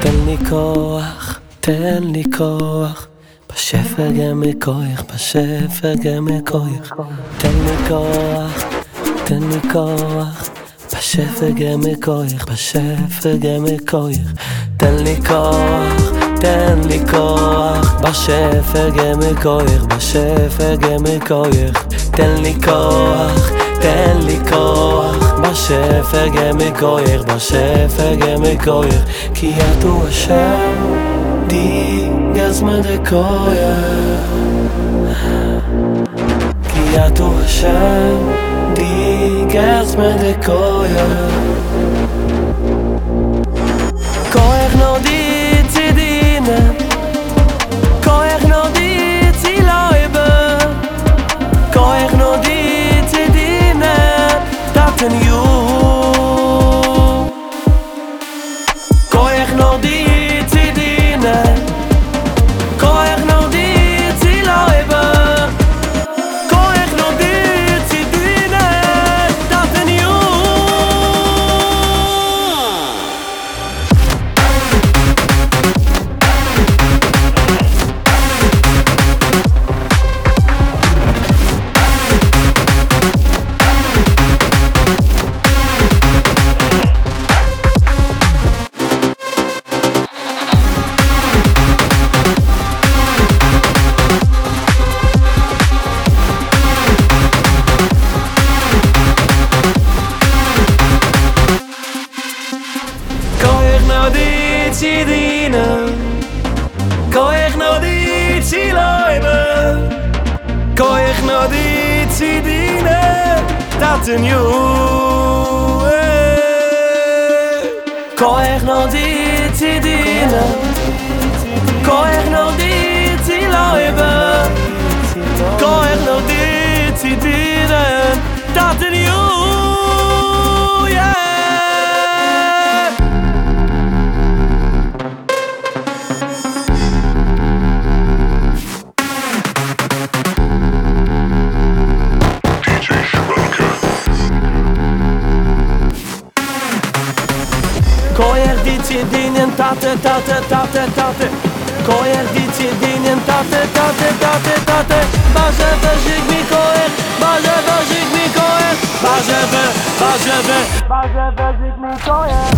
תן לי כוח, תן לי כוח. בשפע גם מכוח, בשפע גם מכוח תן לי כוח, תן לי כוח. בשפע גם מכוח, בשפע גם מכוח תן לי כוח, תן לי כוח. בשפע גם מכוח, בשפע גם מכוח תן לי כוח, תן לי כוח בשפר גמי כויר, בשפר גמי כויר כי יתו השם די גזמן דקויר כי יתו השם די גזמן דקויר Ukraine Koi ich no di zi loibe Koi ich no Dat een nieuw Koi ich no di zi dine Koi ich no di zi Dat in ju tate, tate, tate, tate Koerdiție din tate, tate, tate, tate Baże we żigmi koer, baże we żigmi koer Baże we, baże we, baże we żigmi koer